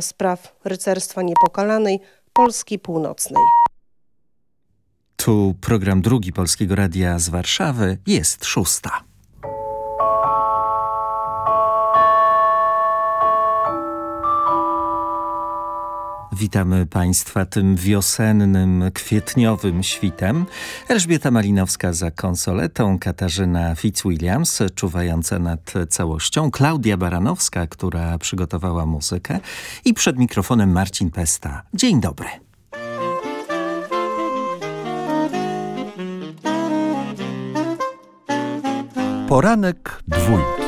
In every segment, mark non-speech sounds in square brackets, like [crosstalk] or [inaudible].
spraw rycerstwa niepokalanej Polski Północnej. Tu program drugi Polskiego Radia z Warszawy jest szósta. Witamy Państwa tym wiosennym, kwietniowym świtem. Elżbieta Malinowska za konsoletą, Katarzyna Fitzwilliams czuwająca nad całością, Klaudia Baranowska, która przygotowała muzykę i przed mikrofonem Marcin Pesta. Dzień dobry. Poranek dwójki.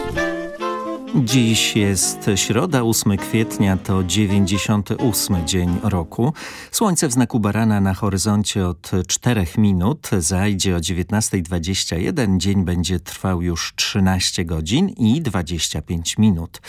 Dziś jest środa, 8 kwietnia, to 98 dzień roku. Słońce w znaku barana na horyzoncie od 4 minut, zajdzie o 19.21. Dzień będzie trwał już 13 godzin i 25 minut.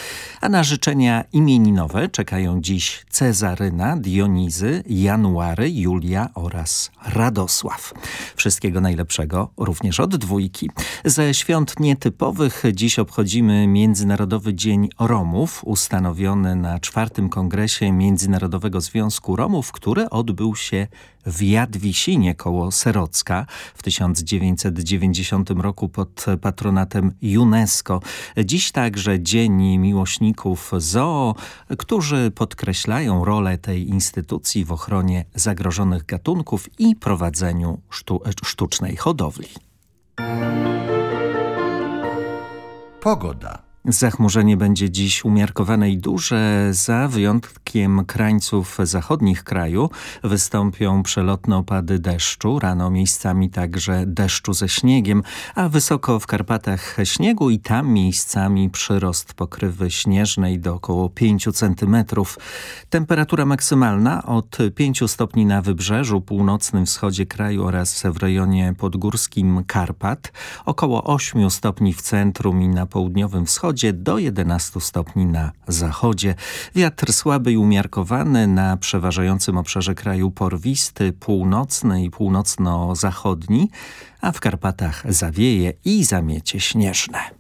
A na życzenia imieninowe czekają dziś Cezaryna, Dionizy, January, Julia oraz Radosław. Wszystkiego najlepszego również od dwójki. Ze świąt nietypowych dziś obchodzimy Międzynarodowy Międzynarodowy Dzień Romów, ustanowiony na czwartym kongresie Międzynarodowego Związku Romów, który odbył się w Jadwisinie koło Serocka w 1990 roku pod patronatem UNESCO. Dziś także Dzień Miłośników Zoo, którzy podkreślają rolę tej instytucji w ochronie zagrożonych gatunków i prowadzeniu sztu sztucznej hodowli. Pogoda. Zachmurzenie będzie dziś umiarkowane i duże. Za wyjątkiem krańców zachodnich kraju wystąpią przelotne opady deszczu, rano miejscami także deszczu ze śniegiem, a wysoko w Karpatach śniegu i tam miejscami przyrost pokrywy śnieżnej do około 5 cm. Temperatura maksymalna od 5 stopni na wybrzeżu, północnym wschodzie kraju oraz w rejonie podgórskim Karpat, około 8 stopni w centrum i na południowym wschodzie, wschodzie do 11 stopni na zachodzie. Wiatr słaby i umiarkowany na przeważającym obszarze kraju porwisty, północny i północno-zachodni, a w Karpatach zawieje i zamiecie śnieżne.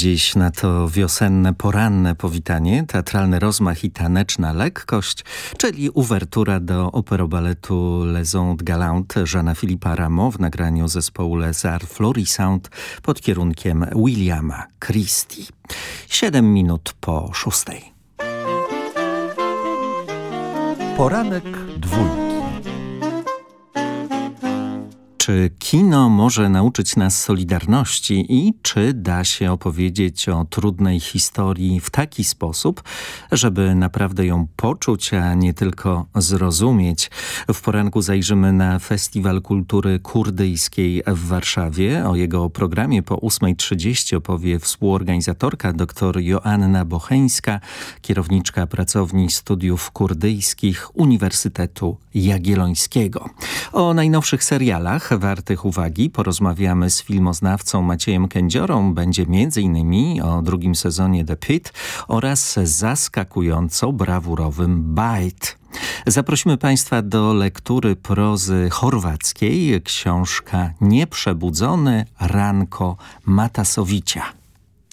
Dziś na to wiosenne, poranne powitanie, teatralny rozmach i taneczna lekkość, czyli uwertura do operobaletu Les Ondes Galantes Żana Filipa Rameau w nagraniu zespołu Les Arts Florisound pod kierunkiem Williama Christie. Siedem minut po szóstej. Poranek dwójki. Czy kino może nauczyć nas solidarności i czy da się opowiedzieć o trudnej historii w taki sposób, żeby naprawdę ją poczuć, a nie tylko zrozumieć? W poranku zajrzymy na Festiwal Kultury Kurdyjskiej w Warszawie. O jego programie po 8.30 opowie współorganizatorka dr Joanna Bocheńska, kierowniczka pracowni studiów kurdyjskich Uniwersytetu Jagiellońskiego. O najnowszych serialach wartych uwagi porozmawiamy z filmoznawcą Maciejem Kędziorą. Będzie m.in. o drugim sezonie The Pit oraz zaskakująco brawurowym Bite. Zaprosimy Państwa do lektury prozy chorwackiej. Książka Nieprzebudzony Ranko Matasowicia.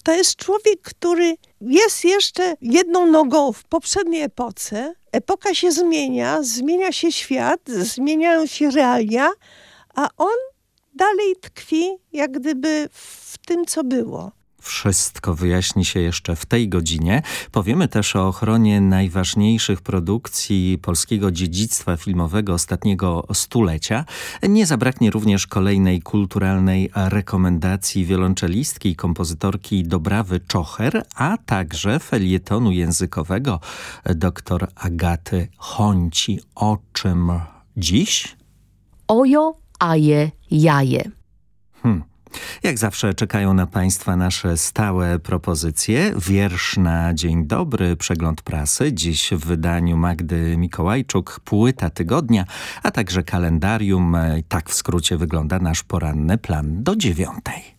To jest człowiek, który jest jeszcze jedną nogą w poprzedniej epoce. Epoka się zmienia, zmienia się świat, zmieniają się realia, a on dalej tkwi jak gdyby w tym, co było. Wszystko wyjaśni się jeszcze w tej godzinie. Powiemy też o ochronie najważniejszych produkcji polskiego dziedzictwa filmowego ostatniego stulecia. Nie zabraknie również kolejnej kulturalnej rekomendacji wiolonczelistki i kompozytorki Dobrawy Czocher, a także felietonu językowego dr Agaty Honci. O czym dziś? Ojo, aje, jaje. Hmm. Jak zawsze czekają na Państwa nasze stałe propozycje. Wiersz na dzień dobry, przegląd prasy. Dziś w wydaniu Magdy Mikołajczuk, płyta tygodnia, a także kalendarium. Tak w skrócie wygląda nasz poranny plan do dziewiątej.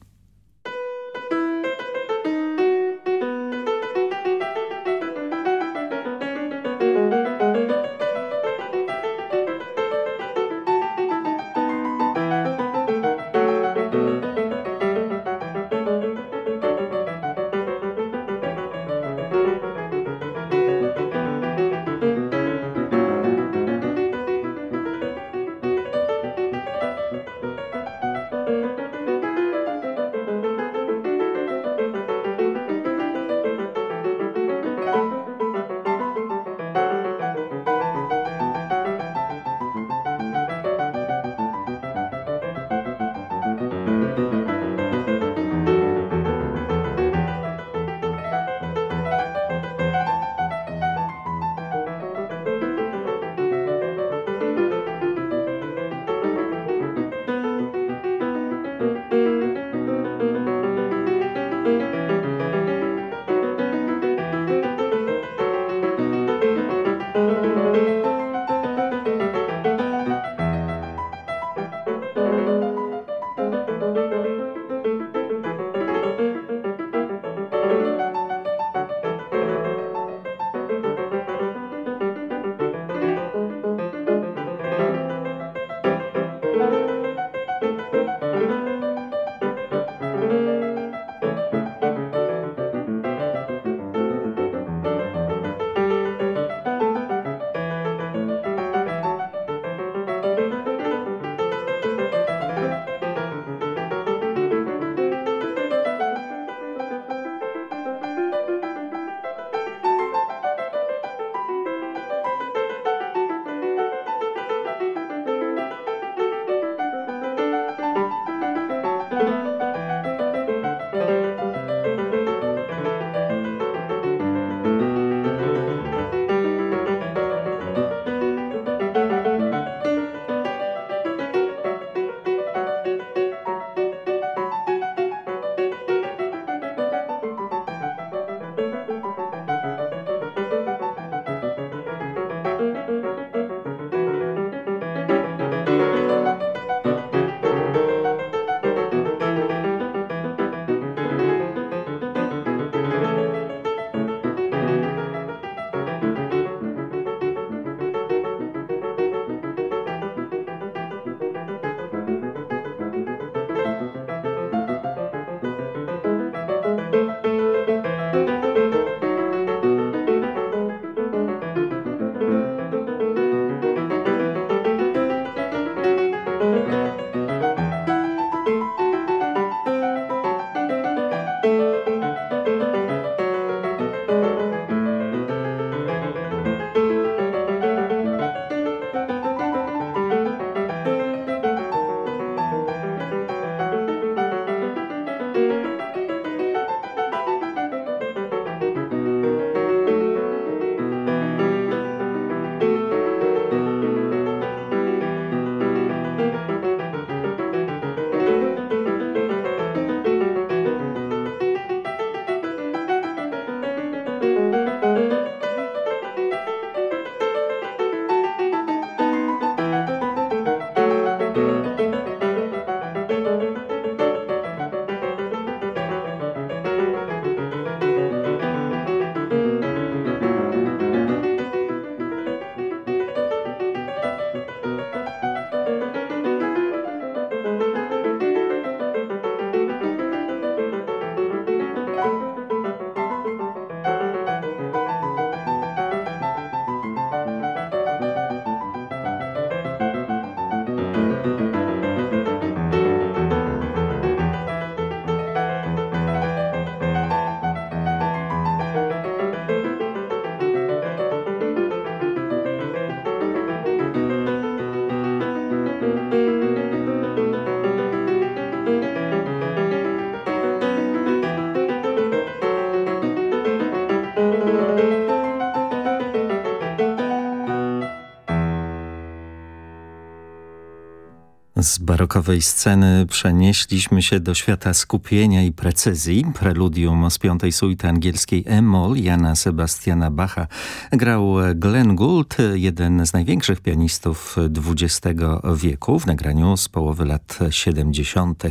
Z barokowej sceny przenieśliśmy się do świata skupienia i precyzji. Preludium z piątej suity angielskiej E-moll Jana Sebastiana Bacha grał Glenn Gould, jeden z największych pianistów XX wieku w nagraniu z połowy lat 70.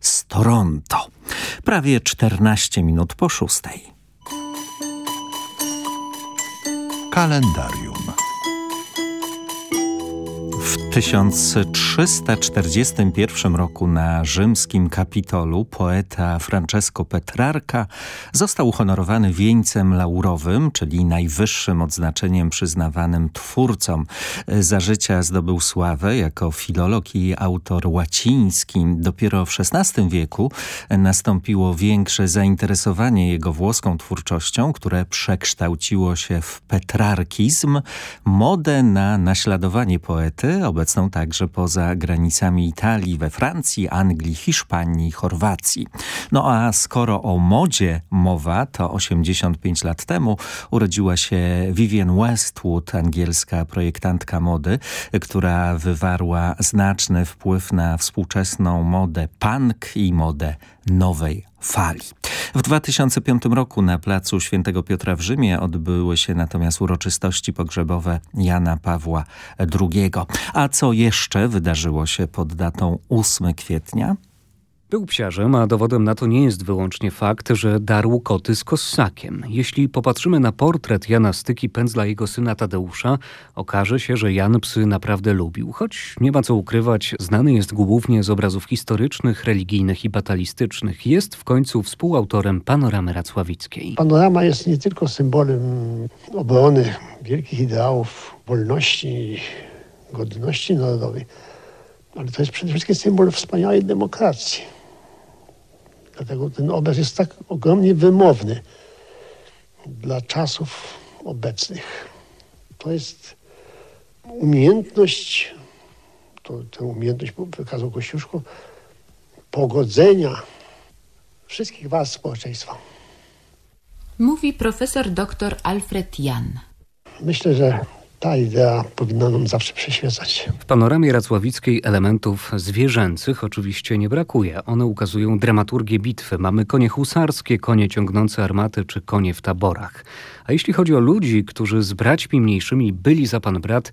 z Toronto. Prawie 14 minut po szóstej. Kalendarium. W 1341 roku na rzymskim Kapitolu poeta Francesco Petrarca został uhonorowany wieńcem laurowym, czyli najwyższym odznaczeniem przyznawanym twórcom. Za życia zdobył sławę jako filolog i autor łaciński. Dopiero w XVI wieku nastąpiło większe zainteresowanie jego włoską twórczością, które przekształciło się w petrarkizm, modę na naśladowanie poety, obecną także poza granicami Italii, we Francji, Anglii, Hiszpanii, Chorwacji. No a skoro o modzie mowa, to 85 lat temu urodziła się Vivienne Westwood, angielska projektantka mody, która wywarła znaczny wpływ na współczesną modę punk i modę nowej fali. W 2005 roku na placu Świętego Piotra w Rzymie odbyły się natomiast uroczystości pogrzebowe Jana Pawła II. A co jeszcze wydarzyło się pod datą 8 kwietnia? Był psiarzem, a dowodem na to nie jest wyłącznie fakt, że darł koty z kossakiem. Jeśli popatrzymy na portret Jana Styki pędzla jego syna Tadeusza, okaże się, że Jan psy naprawdę lubił. Choć nie ma co ukrywać, znany jest głównie z obrazów historycznych, religijnych i batalistycznych. Jest w końcu współautorem Panoramy Racławickiej. Panorama jest nie tylko symbolem obrony wielkich ideałów wolności i godności narodowej, ale to jest przede wszystkim symbol wspaniałej demokracji. Dlatego ten obraz jest tak ogromnie wymowny dla czasów obecnych. To jest umiejętność, to, tę umiejętność wykazał Kościuszko, pogodzenia wszystkich warstw społeczeństwa. Mówi profesor dr Alfred Jan. Myślę, że ta idea powinna nam zawsze przyświecać. W panoramie racławickiej elementów zwierzęcych oczywiście nie brakuje. One ukazują dramaturgię bitwy. Mamy konie husarskie, konie ciągnące armaty czy konie w taborach. A jeśli chodzi o ludzi, którzy z braćmi mniejszymi byli za pan brat,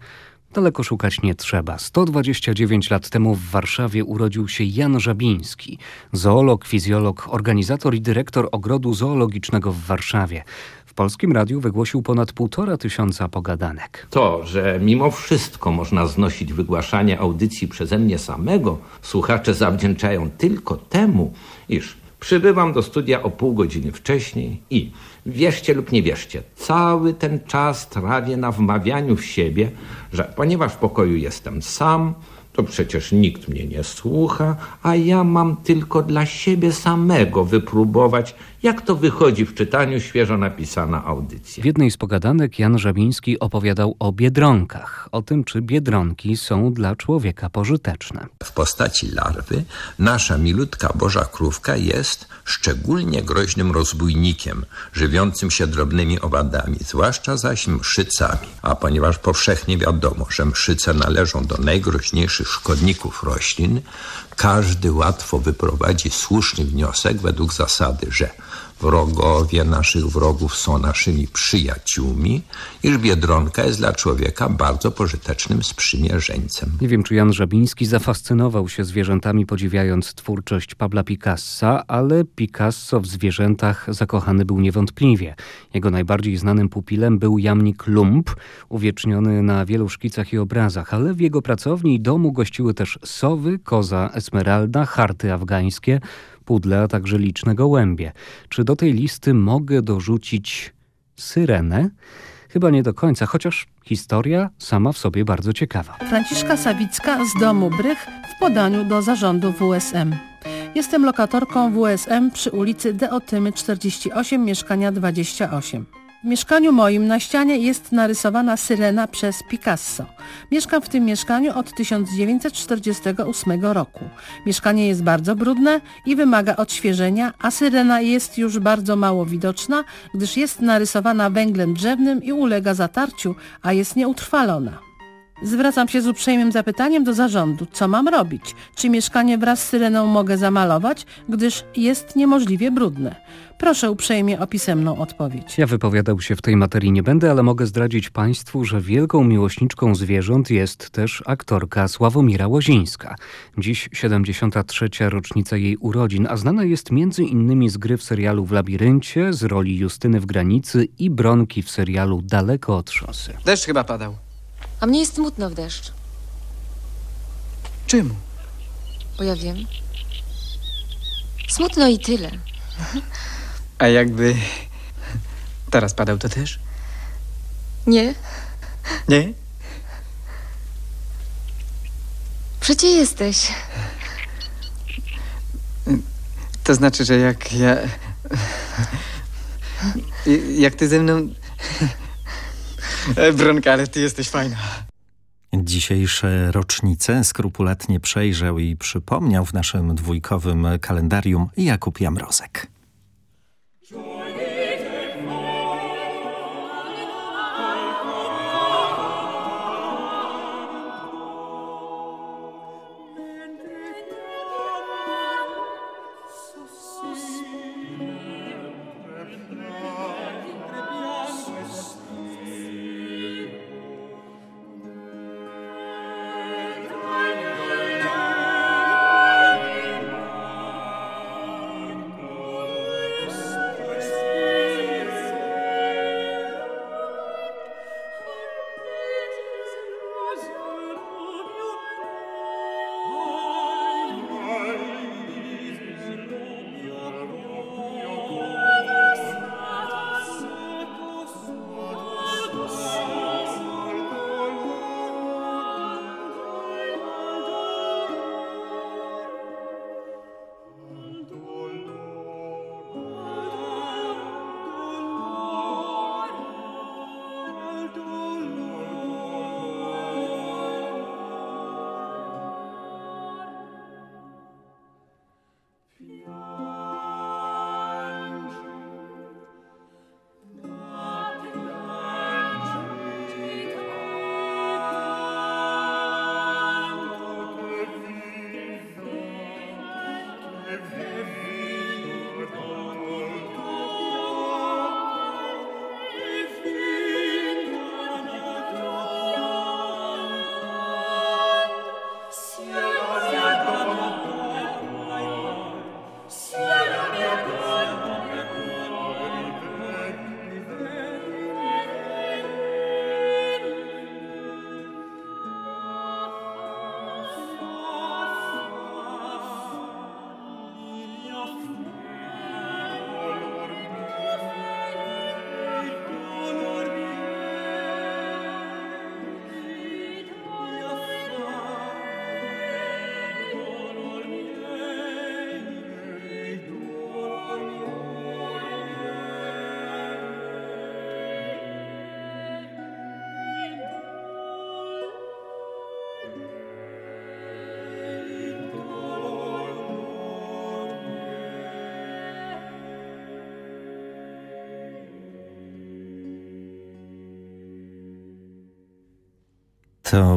Daleko szukać nie trzeba. 129 lat temu w Warszawie urodził się Jan Żabiński, zoolog, fizjolog, organizator i dyrektor ogrodu zoologicznego w Warszawie. W Polskim Radiu wygłosił ponad półtora tysiąca pogadanek. To, że mimo wszystko można znosić wygłaszanie audycji przeze mnie samego, słuchacze zawdzięczają tylko temu, iż przybywam do studia o pół godziny wcześniej i wierzcie lub nie wierzcie, cały ten czas trawię na wmawianiu w siebie, że ponieważ w pokoju jestem sam, to przecież nikt mnie nie słucha, a ja mam tylko dla siebie samego wypróbować, jak to wychodzi w czytaniu świeżo napisana audycja. W jednej z pogadanek Jan Żabiński opowiadał o biedronkach, o tym, czy biedronki są dla człowieka pożyteczne. W postaci larwy nasza milutka boża krówka jest szczególnie groźnym rozbójnikiem, żywiącym się drobnymi owadami, zwłaszcza zaś mszycami. A ponieważ powszechnie wiadomo, że mszyce należą do najgroźniejszych szkodników roślin, każdy łatwo wyprowadzi słuszny wniosek według zasady, że wrogowie naszych wrogów są naszymi przyjaciółmi, iż Biedronka jest dla człowieka bardzo pożytecznym sprzymierzeńcem. Nie wiem, czy Jan Żabiński zafascynował się zwierzętami, podziwiając twórczość Pabla Picassa, ale Picasso w zwierzętach zakochany był niewątpliwie. Jego najbardziej znanym pupilem był jamnik Lump, uwieczniony na wielu szkicach i obrazach, ale w jego pracowni i domu gościły też sowy, koza esmeralda, harty afgańskie, pudle, a także liczne gołębie. Czy do tej listy mogę dorzucić syrenę? Chyba nie do końca, chociaż historia sama w sobie bardzo ciekawa. Franciszka Sawicka z domu Brych w podaniu do zarządu WSM. Jestem lokatorką WSM przy ulicy Deotymy 48, mieszkania 28. W mieszkaniu moim na ścianie jest narysowana syrena przez Picasso. Mieszkam w tym mieszkaniu od 1948 roku. Mieszkanie jest bardzo brudne i wymaga odświeżenia, a syrena jest już bardzo mało widoczna, gdyż jest narysowana węglem drzewnym i ulega zatarciu, a jest nieutrwalona. Zwracam się z uprzejmym zapytaniem do zarządu, co mam robić? Czy mieszkanie wraz z syreną mogę zamalować, gdyż jest niemożliwie brudne? Proszę uprzejmie o pisemną odpowiedź. Ja wypowiadał się w tej materii nie będę, ale mogę zdradzić Państwu, że wielką miłośniczką zwierząt jest też aktorka Sławomira Łozińska. Dziś 73. rocznica jej urodzin, a znana jest między innymi z gry w serialu W Labiryncie, z roli Justyny w Granicy i Bronki w serialu Daleko od szosy. Deszcz chyba padał. A mnie jest smutno w deszcz. Czemu? Bo ja wiem. Smutno i tyle. [laughs] A jakby teraz padał to też? Nie? Nie? Przecie jesteś. To znaczy, że jak ja... Jak ty ze mną... E, Bronka, ale ty jesteś fajna. Dzisiejsze rocznice skrupulatnie przejrzał i przypomniał w naszym dwójkowym kalendarium Jakub Jamrozek. To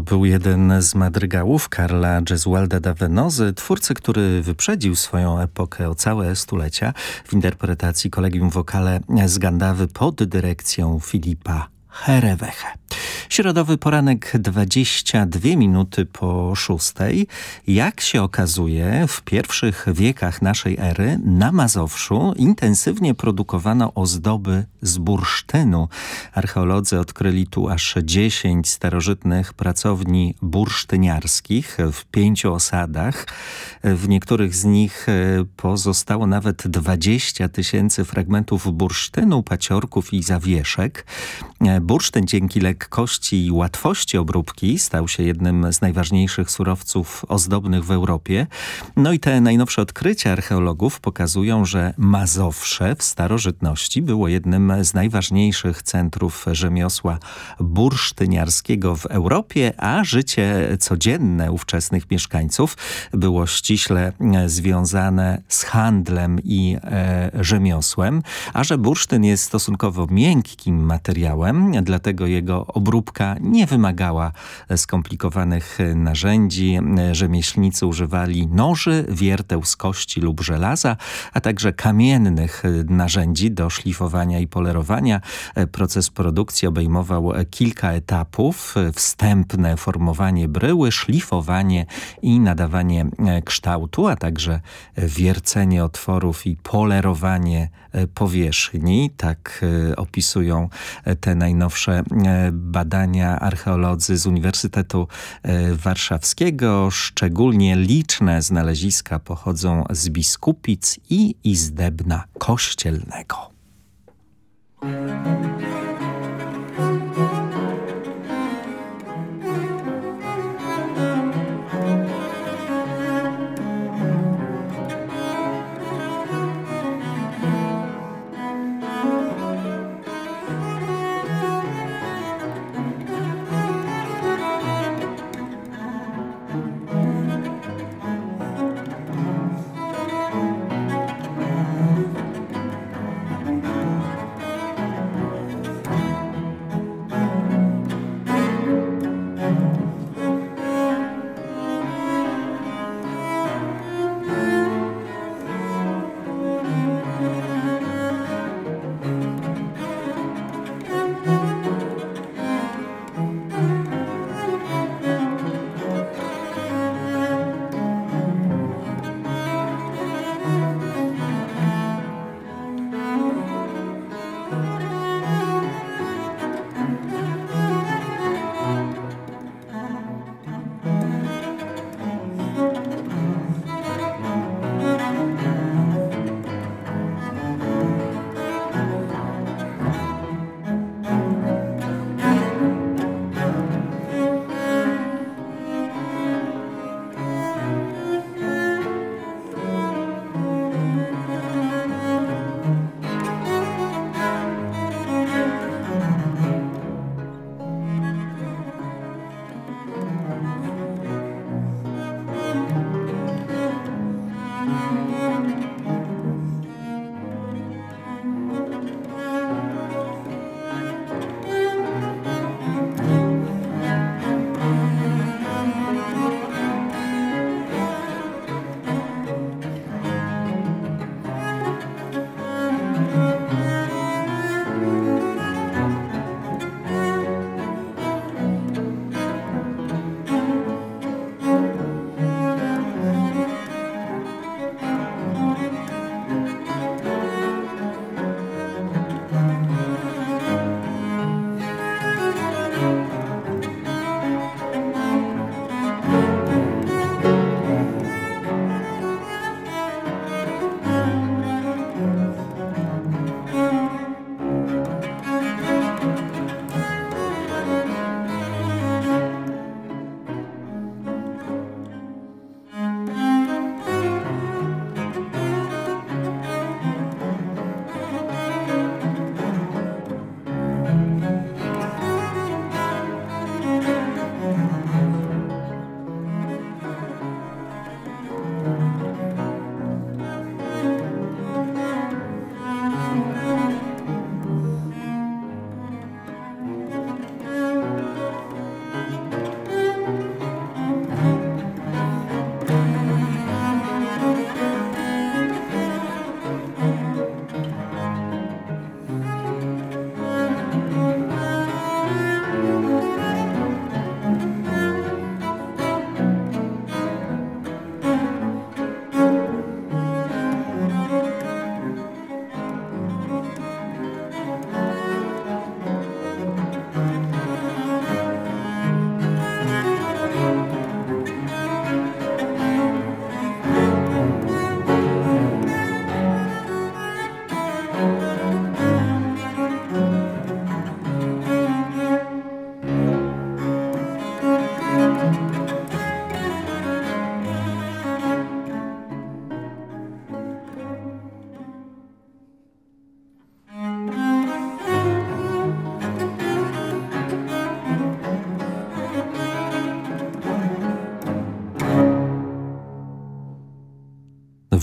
był jeden z madrygałów Karla Gesualda da Venozy, twórcy, który wyprzedził swoją epokę o całe stulecia w interpretacji kolegium wokale z Gandawy pod dyrekcją Filipa Hereweche. Środowy poranek 22 minuty po szóstej. Jak się okazuje, w pierwszych wiekach naszej ery na Mazowszu intensywnie produkowano ozdoby z bursztynu. Archeolodzy odkryli tu aż 10 starożytnych pracowni bursztyniarskich w pięciu osadach. W niektórych z nich e, pozostało nawet 20 tysięcy fragmentów bursztynu, paciorków i zawieszek. E, bursztyn dzięki lekkości i łatwości obróbki stał się jednym z najważniejszych surowców ozdobnych w Europie. No i te najnowsze odkrycia archeologów pokazują, że Mazowsze w starożytności było jednym z najważniejszych centrów rzemiosła bursztyniarskiego w Europie, a życie codzienne ówczesnych mieszkańców było ściśle związane z handlem i e, rzemiosłem, a że bursztyn jest stosunkowo miękkim materiałem, dlatego jego obróbka nie wymagała skomplikowanych narzędzi. Rzemieślnicy używali noży, wierteł z kości lub żelaza, a także kamiennych narzędzi do szlifowania i polerowania. Proces produkcji obejmował kilka etapów. Wstępne formowanie bryły, szlifowanie i nadawanie kształtu, a także wiercenie otworów i polerowanie powierzchni. Tak opisują te najnowsze badania archeolodzy z Uniwersytetu Warszawskiego. Szczególnie liczne znaleziska pochodzą z Biskupic i Izdebna Kościelnego.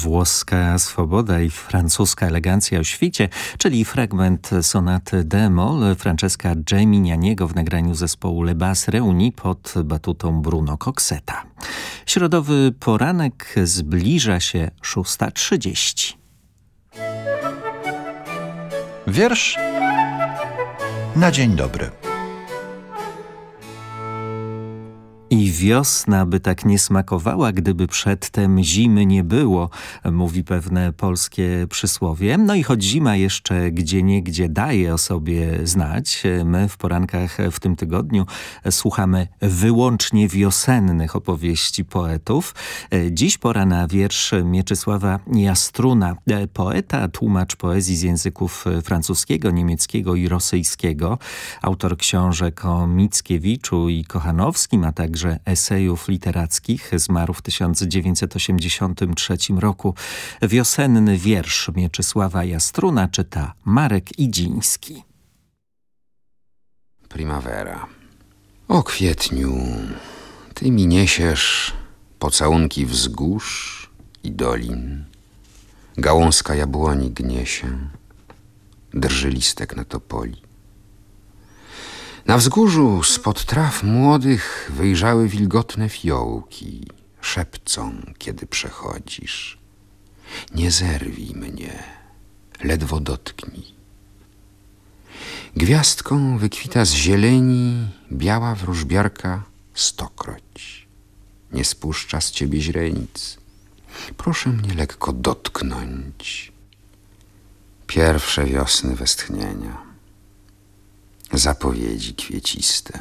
Włoska swoboda i francuska elegancja o świcie, czyli fragment sonaty d-moll Francesca Geminianiego w nagraniu zespołu Le Bas Reuni pod batutą Bruno Coxeta. Środowy poranek zbliża się 6.30. Wiersz na dzień dobry. I wiosna by tak nie smakowała, gdyby przedtem zimy nie było, mówi pewne polskie przysłowie. No i choć zima jeszcze gdzie niegdzie daje o sobie znać, my w porankach w tym tygodniu słuchamy wyłącznie wiosennych opowieści poetów. Dziś pora na wiersz Mieczysława Jastruna, poeta, tłumacz poezji z języków francuskiego, niemieckiego i rosyjskiego, autor książek o Mickiewiczu i Kochanowskim, a także także esejów literackich. Zmarł w 1983 roku. Wiosenny wiersz Mieczysława Jastruna czyta Marek Idziński. Primavera. O kwietniu, ty mi niesiesz pocałunki wzgórz i dolin. Gałązka jabłoni gnie się, drży listek na topoli. Na wzgórzu spod traw młodych wyjrzały wilgotne fiołki. Szepcą, kiedy przechodzisz. Nie zerwij mnie, ledwo dotknij. Gwiazdką wykwita z zieleni biała wróżbiarka stokroć. Nie spuszcza z ciebie źrenic. Proszę mnie lekko dotknąć. Pierwsze wiosny westchnienia zapowiedzi kwieciste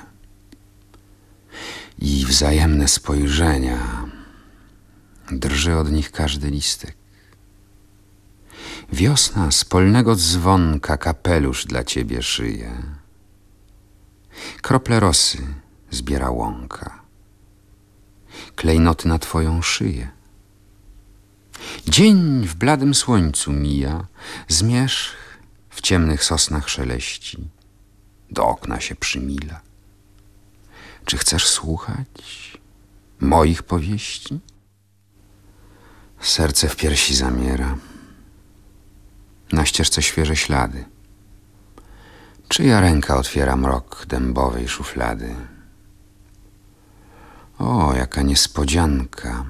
i wzajemne spojrzenia. Drży od nich każdy listek. Wiosna z polnego dzwonka kapelusz dla ciebie szyje. Krople rosy zbiera łąka. Klejnoty na twoją szyję. Dzień w bladym słońcu mija, zmierzch w ciemnych sosnach szeleści do okna się przymila. Czy chcesz słuchać moich powieści? Serce w piersi zamiera. Na ścieżce świeże ślady. Czyja ręka otwiera mrok dębowej szuflady? O, jaka niespodzianka,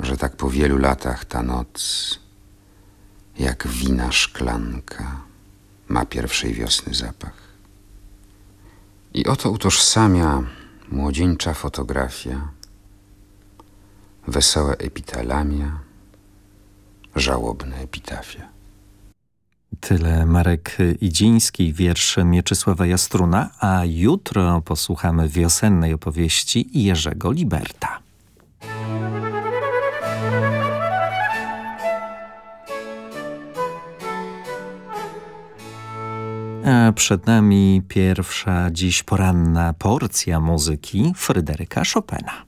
że tak po wielu latach ta noc, jak wina szklanka, ma pierwszej wiosny zapach. I oto utożsamia młodzieńcza fotografia, wesołe epitalamia, żałobne epitafia. Tyle Marek Idziński, wiersz Mieczysława Jastruna, a jutro posłuchamy wiosennej opowieści Jerzego Liberta. A przed nami pierwsza dziś poranna porcja muzyki Fryderyka Chopina.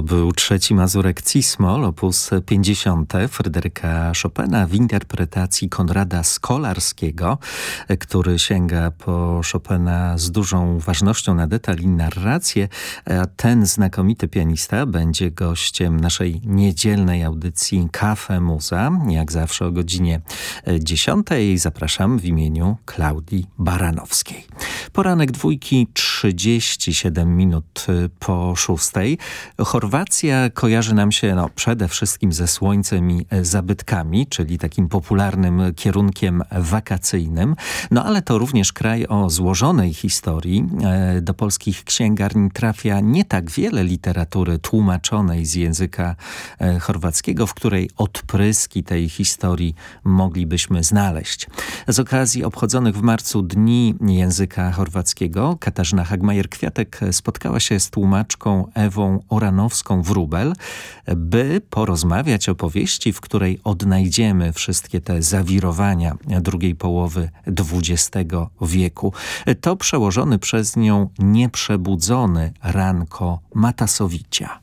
To był trzeci mazurek Cismol, opus 50 Fryderyka Chopina w interpretacji Konrada Skolarskiego, który sięga po Chopina z dużą ważnością na detal i narrację. A ten znakomity pianista będzie gościem naszej niedzielnej audycji Cafe Muza, jak zawsze o godzinie 10. Zapraszam w imieniu Klaudii Baranowskiej. Poranek dwójki 37 minut po szóstej. Chorwacja kojarzy nam się no, przede wszystkim ze słońcem i zabytkami, czyli takim popularnym kierunkiem wakacyjnym. No ale to również kraj o złożonej historii. E, do polskich księgarni trafia nie tak wiele literatury tłumaczonej z języka e, chorwackiego, w której odpryski tej historii moglibyśmy znaleźć. Z okazji obchodzonych w marcu Dni Języka Chorwackiego Katarzyna Hagmajer-Kwiatek spotkała się z tłumaczką Ewą Oranowską-Wróbel, by porozmawiać o powieści, w której odnajdziemy wszystkie te zawirowania drugiej połowy XX wieku. To przełożony przez nią nieprzebudzony Ranko Matasowicia.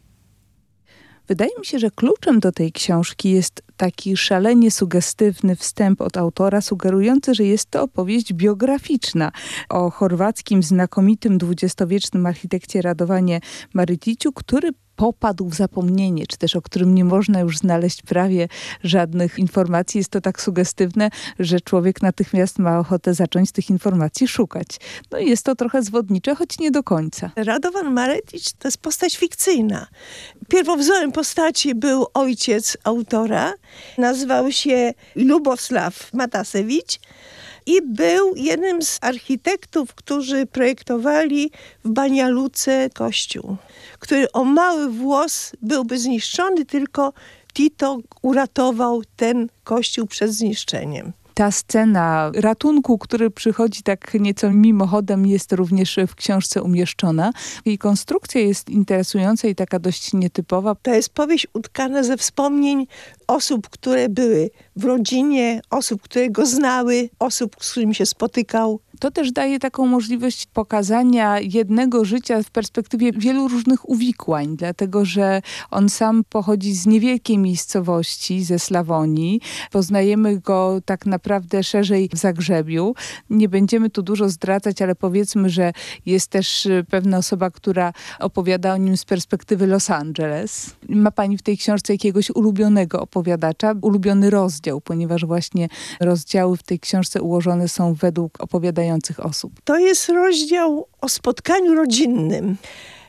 Wydaje mi się, że kluczem do tej książki jest taki szalenie sugestywny wstęp od autora, sugerujący, że jest to opowieść biograficzna o chorwackim znakomitym dwudziestowiecznym architekcie Radowanie Maryticiu, który popadł w zapomnienie, czy też o którym nie można już znaleźć prawie żadnych informacji. Jest to tak sugestywne, że człowiek natychmiast ma ochotę zacząć tych informacji szukać. No i jest to trochę zwodnicze, choć nie do końca. Radovan Maretic to jest postać fikcyjna. Pierwowzorem postaci był ojciec autora. Nazywał się Lubosław Matasewicz i był jednym z architektów, którzy projektowali w Banialuce kościół, który o mały włos byłby zniszczony, tylko Tito uratował ten kościół przed zniszczeniem ta scena ratunku, który przychodzi tak nieco mimochodem, jest również w książce umieszczona. Jej konstrukcja jest interesująca i taka dość nietypowa. To jest powieść utkana ze wspomnień osób, które były w rodzinie, osób, które go znały, osób, z którymi się spotykał. To też daje taką możliwość pokazania jednego życia w perspektywie wielu różnych uwikłań, dlatego że on sam pochodzi z niewielkiej miejscowości, ze Slawonii. Poznajemy go tak naprawdę szerzej w Zagrzebiu. Nie będziemy tu dużo zdradzać, ale powiedzmy, że jest też pewna osoba, która opowiada o nim z perspektywy Los Angeles. Ma pani w tej książce jakiegoś ulubionego opowiadacza, ulubiony rozdział, ponieważ właśnie rozdziały w tej książce ułożone są według opowiadających osób. To jest rozdział o spotkaniu rodzinnym.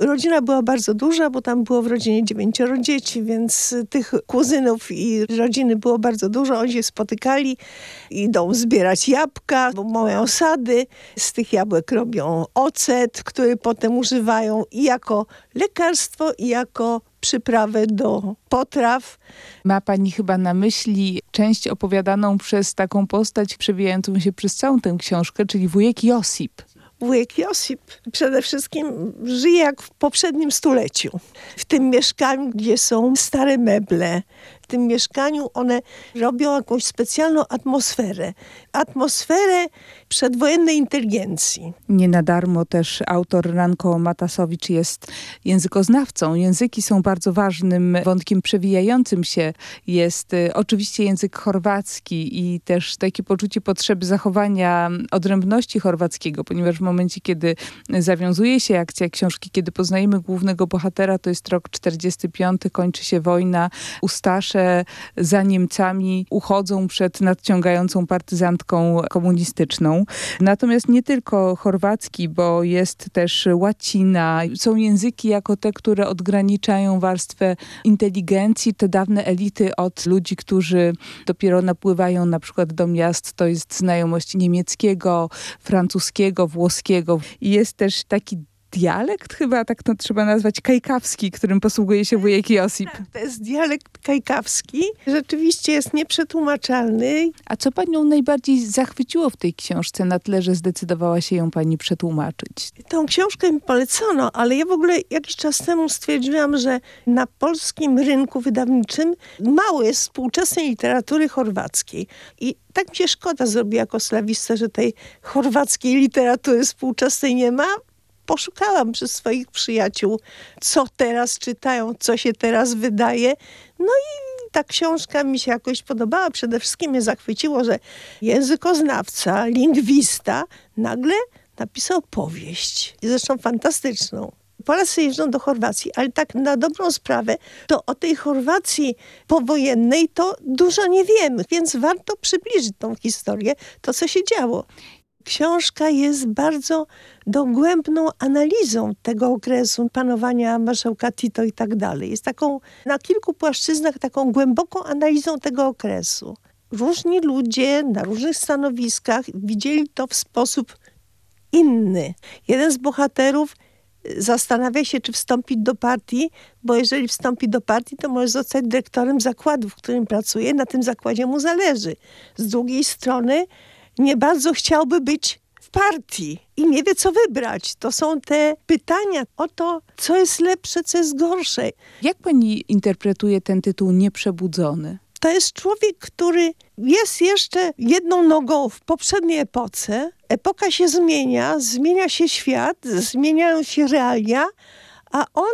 Rodzina była bardzo duża, bo tam było w rodzinie dziewięcioro dzieci, więc tych kuzynów i rodziny było bardzo dużo. Oni się spotykali, idą zbierać jabłka, mają sady. Z tych jabłek robią ocet, który potem używają i jako lekarstwo, i jako przyprawę do potraw. Ma pani chyba na myśli część opowiadaną przez taką postać przewijającą się przez całą tę książkę, czyli wujek Josip wujek Josip przede wszystkim żyje jak w poprzednim stuleciu. W tym mieszkaniu, gdzie są stare meble, w tym mieszkaniu one robią jakąś specjalną atmosferę. Atmosferę przedwojennej inteligencji. Nie na darmo też autor Ranko Matasowicz jest językoznawcą. Języki są bardzo ważnym wątkiem przewijającym się. Jest y, oczywiście język chorwacki i też takie poczucie potrzeby zachowania odrębności chorwackiego, ponieważ w momencie, kiedy zawiązuje się akcja książki, kiedy poznajemy głównego bohatera, to jest rok 45, kończy się wojna, Ustasze za Niemcami uchodzą przed nadciągającą partyzantką komunistyczną. Natomiast nie tylko chorwacki, bo jest też łacina. Są języki jako te, które odgraniczają warstwę inteligencji, te dawne elity od ludzi, którzy dopiero napływają na przykład do miast. To jest znajomość niemieckiego, francuskiego, włoskiego. I jest też taki dialekt, chyba tak to trzeba nazwać, kajkawski, którym posługuje się wujek Josip. Tak, to jest dialekt kajkawski. Rzeczywiście jest nieprzetłumaczalny. A co panią najbardziej zachwyciło w tej książce na tle, że zdecydowała się ją pani przetłumaczyć? Tą książkę mi polecono, ale ja w ogóle jakiś czas temu stwierdziłam, że na polskim rynku wydawniczym mało jest współczesnej literatury chorwackiej. I tak mi się szkoda zrobi jako slawista, że tej chorwackiej literatury współczesnej nie ma, poszukałam przez swoich przyjaciół, co teraz czytają, co się teraz wydaje. No i ta książka mi się jakoś podobała. Przede wszystkim mnie zachwyciło, że językoznawca, lingwista nagle napisał powieść. Zresztą fantastyczną. Polacy jeżdżą do Chorwacji, ale tak na dobrą sprawę, to o tej Chorwacji powojennej to dużo nie wiemy, więc warto przybliżyć tą historię, to co się działo. Książka jest bardzo dogłębną analizą tego okresu panowania marszałka Tito i tak dalej. Jest taką na kilku płaszczyznach taką głęboką analizą tego okresu. Różni ludzie na różnych stanowiskach widzieli to w sposób inny. Jeden z bohaterów zastanawia się, czy wstąpić do partii, bo jeżeli wstąpi do partii, to może zostać dyrektorem zakładu, w którym pracuje. Na tym zakładzie mu zależy. Z drugiej strony nie bardzo chciałby być w partii i nie wie, co wybrać. To są te pytania o to, co jest lepsze, co jest gorsze. Jak pani interpretuje ten tytuł Nieprzebudzony? To jest człowiek, który jest jeszcze jedną nogą w poprzedniej epoce. Epoka się zmienia, zmienia się świat, zmieniają się realia, a on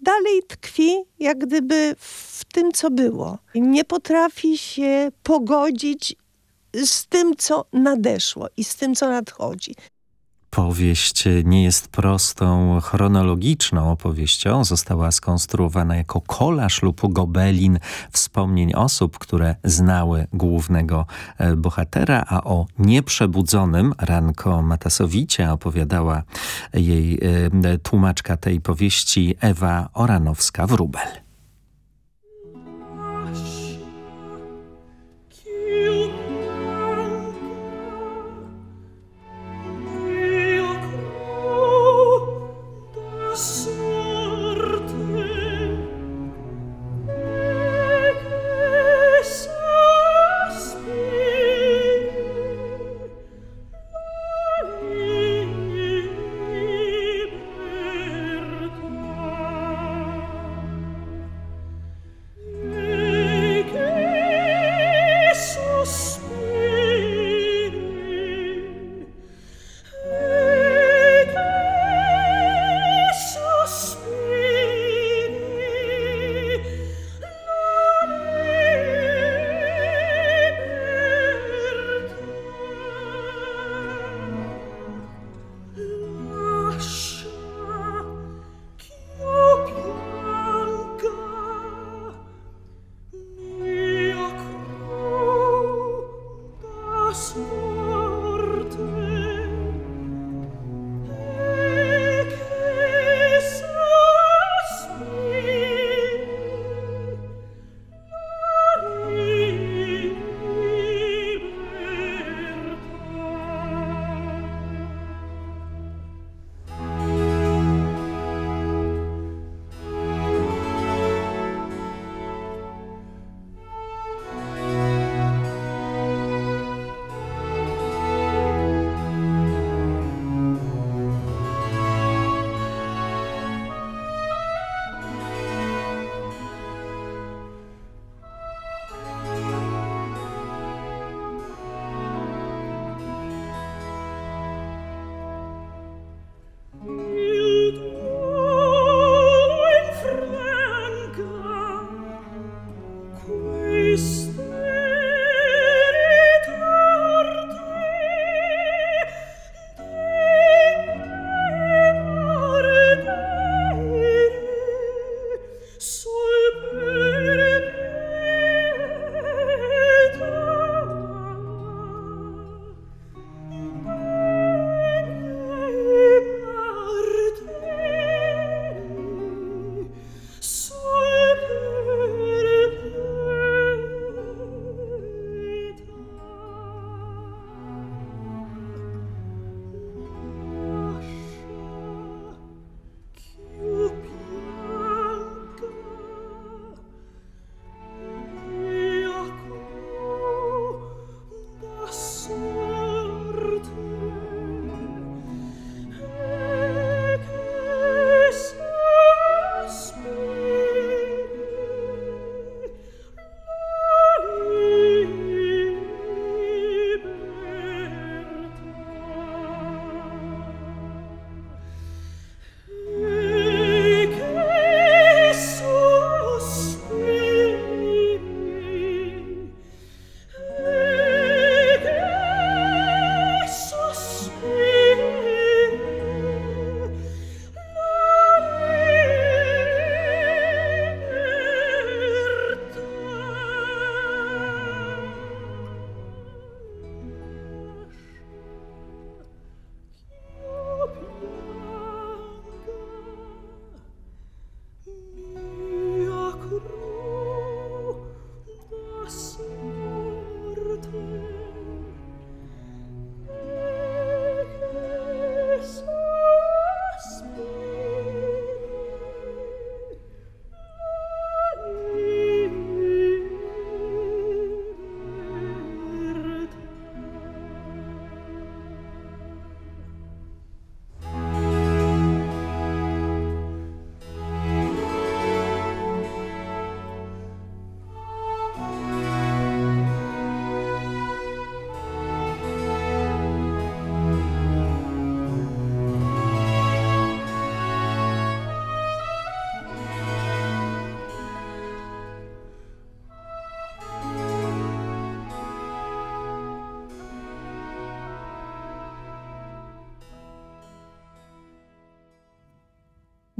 dalej tkwi jak gdyby w tym, co było. Nie potrafi się pogodzić z tym, co nadeszło i z tym, co nadchodzi. Powieść nie jest prostą, chronologiczną opowieścią. Została skonstruowana jako kolaż lub gobelin wspomnień osób, które znały głównego e, bohatera, a o nieprzebudzonym Ranko Matasowicie opowiadała jej e, tłumaczka tej powieści Ewa Oranowska-Wróbel. us.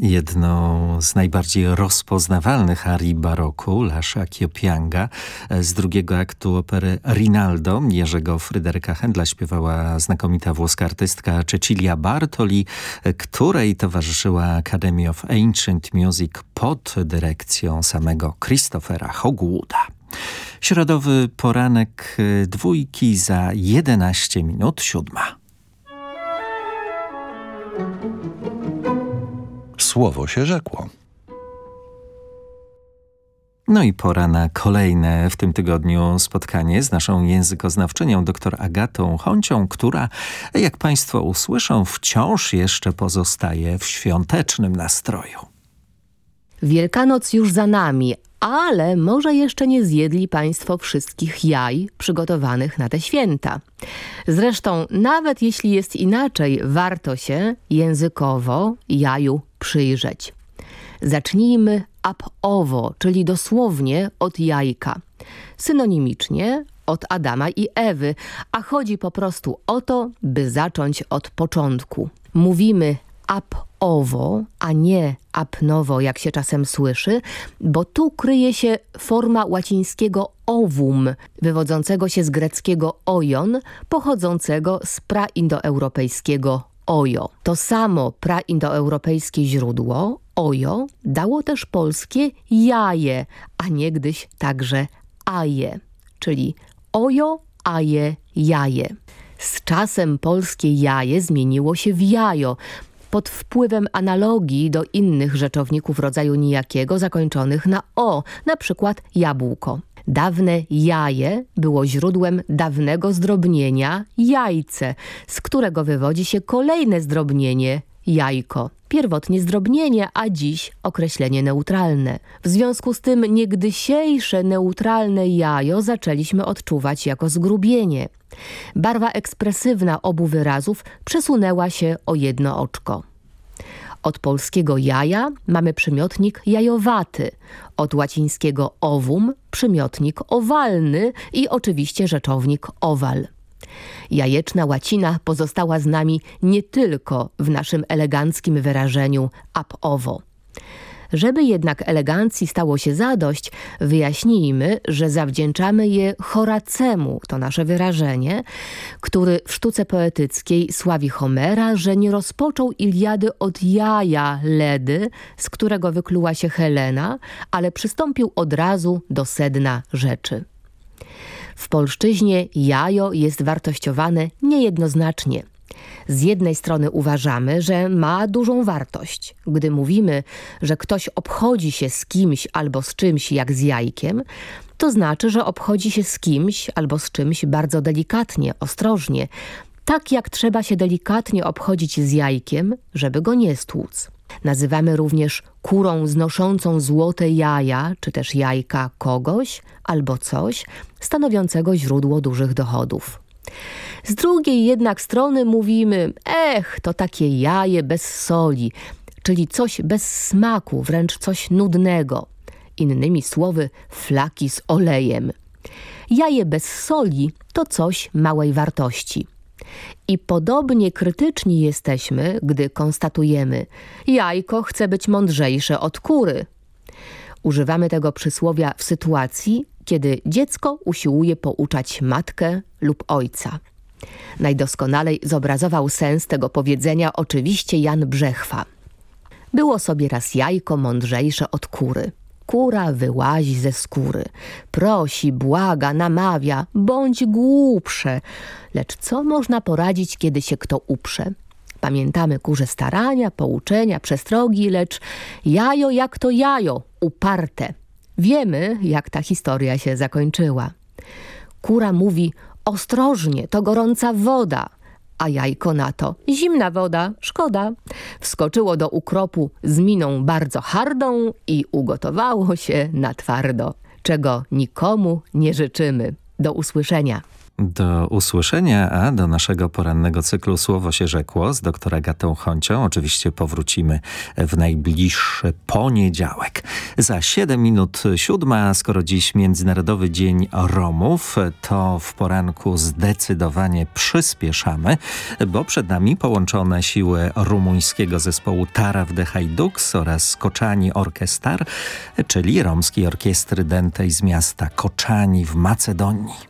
Jedną z najbardziej rozpoznawalnych arii baroku, Lasza Kiopianga, z drugiego aktu opery Rinaldo Jerzego Fryderyka Händla śpiewała znakomita włoska artystka Cecilia Bartoli, której towarzyszyła Academy of Ancient Music pod dyrekcją samego Christophera Hogwooda. Środowy poranek dwójki za 11 minut siódma. Słowo się rzekło. No i pora na kolejne w tym tygodniu spotkanie z naszą językoznawczynią dr Agatą Honcią, która, jak Państwo usłyszą, wciąż jeszcze pozostaje w świątecznym nastroju. Wielkanoc już za nami, ale może jeszcze nie zjedli Państwo wszystkich jaj przygotowanych na te święta. Zresztą nawet jeśli jest inaczej, warto się językowo jaju przyjrzeć. Zacznijmy ab-owo, czyli dosłownie od jajka. Synonimicznie od Adama i Ewy, a chodzi po prostu o to, by zacząć od początku. Mówimy ab-owo, a nie ab-nowo, jak się czasem słyszy, bo tu kryje się forma łacińskiego ovum, wywodzącego się z greckiego ojon, pochodzącego z praindoeuropejskiego ojo. To samo praindoeuropejskie źródło, ojo, dało też polskie jaje, a niegdyś także aje, czyli ojo, aje, jaje. Z czasem polskie jaje zmieniło się w jajo, pod wpływem analogii do innych rzeczowników rodzaju nijakiego zakończonych na o, na przykład jabłko. Dawne jaje było źródłem dawnego zdrobnienia jajce, z którego wywodzi się kolejne zdrobnienie jajko. Pierwotnie zdrobnienie, a dziś określenie neutralne. W związku z tym niegdysiejsze neutralne jajo zaczęliśmy odczuwać jako zgrubienie. Barwa ekspresywna obu wyrazów przesunęła się o jedno oczko. Od polskiego jaja mamy przymiotnik jajowaty, od łacińskiego ovum przymiotnik owalny i oczywiście rzeczownik owal. Jajeczna łacina pozostała z nami nie tylko w naszym eleganckim wyrażeniu ab-owo. Żeby jednak elegancji stało się zadość, wyjaśnijmy, że zawdzięczamy je Horacemu, to nasze wyrażenie, który w sztuce poetyckiej sławi Homera, że nie rozpoczął Iliady od jaja Ledy, z którego wykluła się Helena, ale przystąpił od razu do sedna rzeczy. W polszczyźnie jajo jest wartościowane niejednoznacznie. Z jednej strony uważamy, że ma dużą wartość. Gdy mówimy, że ktoś obchodzi się z kimś albo z czymś jak z jajkiem, to znaczy, że obchodzi się z kimś albo z czymś bardzo delikatnie, ostrożnie, tak jak trzeba się delikatnie obchodzić z jajkiem, żeby go nie stłuc. Nazywamy również kurą znoszącą złote jaja, czy też jajka kogoś albo coś, stanowiącego źródło dużych dochodów. Z drugiej jednak strony mówimy, ech, to takie jaje bez soli, czyli coś bez smaku, wręcz coś nudnego. Innymi słowy, flaki z olejem. Jaje bez soli to coś małej wartości. I podobnie krytyczni jesteśmy, gdy konstatujemy, jajko chce być mądrzejsze od kury. Używamy tego przysłowia w sytuacji, kiedy dziecko usiłuje pouczać matkę lub ojca. Najdoskonalej zobrazował sens tego powiedzenia oczywiście Jan Brzechwa. Było sobie raz jajko mądrzejsze od kury. Kura wyłazi ze skóry. Prosi, błaga, namawia, bądź głupsze. Lecz co można poradzić, kiedy się kto uprze? Pamiętamy kurze starania, pouczenia, przestrogi, lecz jajo jak to jajo, uparte. Wiemy, jak ta historia się zakończyła. Kura mówi, ostrożnie, to gorąca woda. A jajko na to, zimna woda, szkoda. Wskoczyło do ukropu z miną bardzo hardą i ugotowało się na twardo, czego nikomu nie życzymy. Do usłyszenia. Do usłyszenia, a do naszego porannego cyklu Słowo się rzekło z doktora Gatą Honcią. Oczywiście powrócimy w najbliższy poniedziałek. Za 7 minut siódma, skoro dziś Międzynarodowy Dzień Romów, to w poranku zdecydowanie przyspieszamy, bo przed nami połączone siły rumuńskiego zespołu Taraw de Hajdux oraz Koczani Orkestar, czyli romskiej orkiestry dętej z miasta Koczani w Macedonii.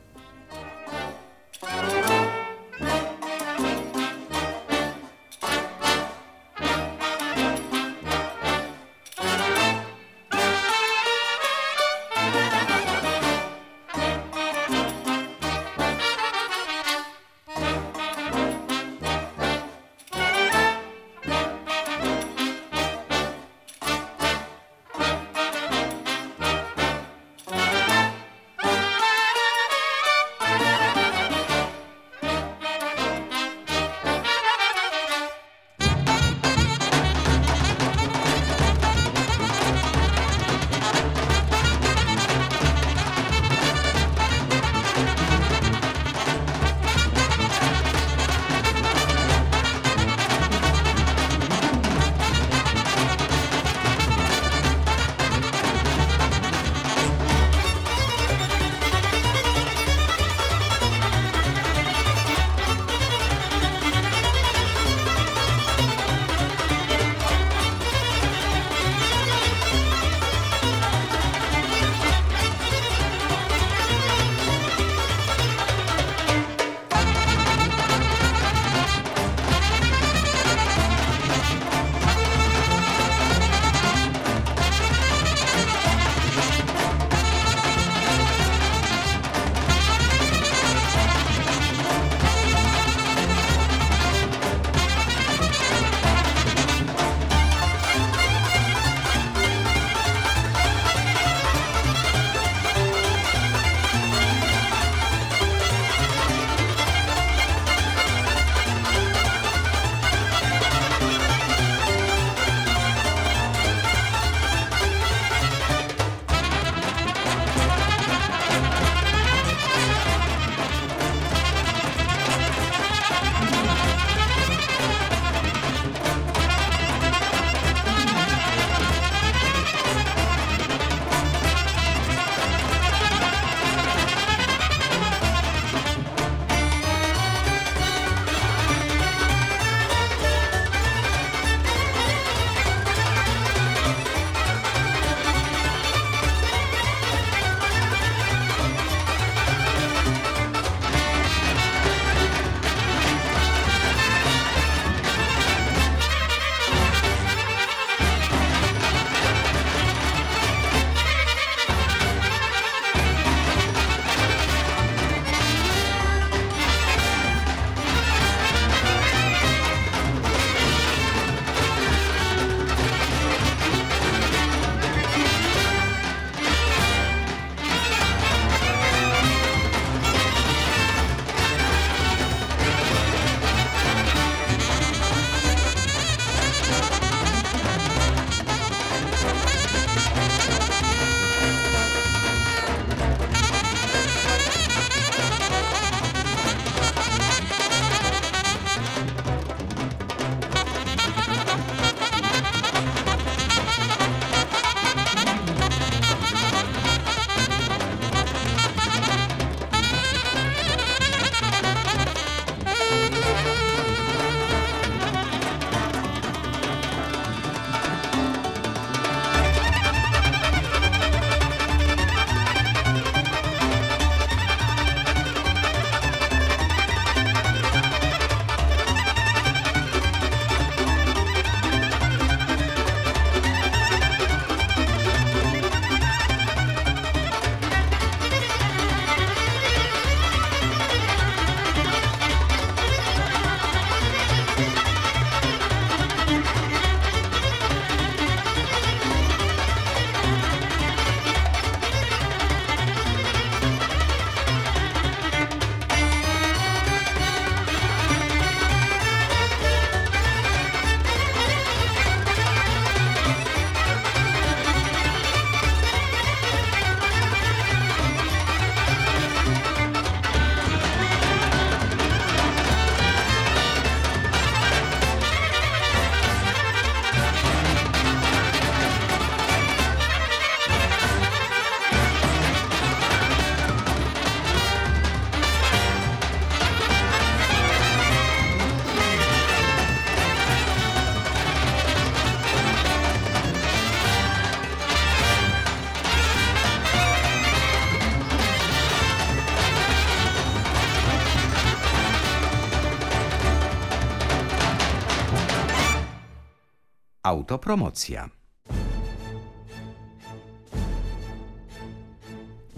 Autopromocja.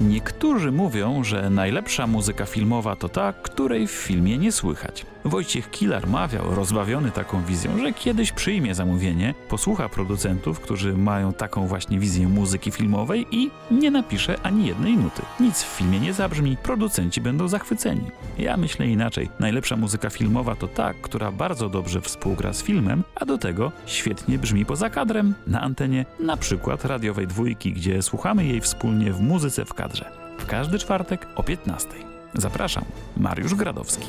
Niektórzy mówią, że najlepsza muzyka filmowa to ta, której w filmie nie słychać. Wojciech Kilar mawiał, rozbawiony taką wizją, że kiedyś przyjmie zamówienie, posłucha producentów, którzy mają taką właśnie wizję muzyki filmowej i nie napisze ani jednej nuty. Nic w filmie nie zabrzmi, producenci będą zachwyceni. Ja myślę inaczej. Najlepsza muzyka filmowa to ta, która bardzo dobrze współgra z filmem, a do tego świetnie brzmi poza kadrem, na antenie, na przykład radiowej dwójki, gdzie słuchamy jej wspólnie w muzyce w kadrze. W każdy czwartek o 15. Zapraszam, Mariusz Gradowski.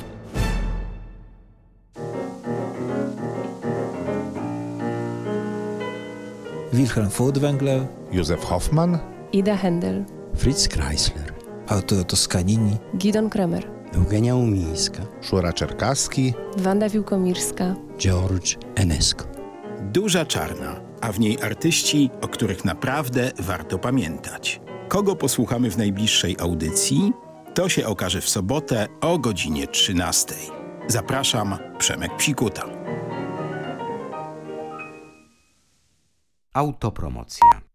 Wilhelm Furtwängler, Józef Hoffmann, Ida Händel, Fritz Kreisler, Arturo Toscanini, Gidon Kremer, Eugenia Umińska, Szura Czerkaski, Wanda Wiłkomirska, George Enesco. Duża Czarna, a w niej artyści, o których naprawdę warto pamiętać. Kogo posłuchamy w najbliższej audycji? To się okaże w sobotę o godzinie 13. Zapraszam, Przemek Psikuta. Autopromocja.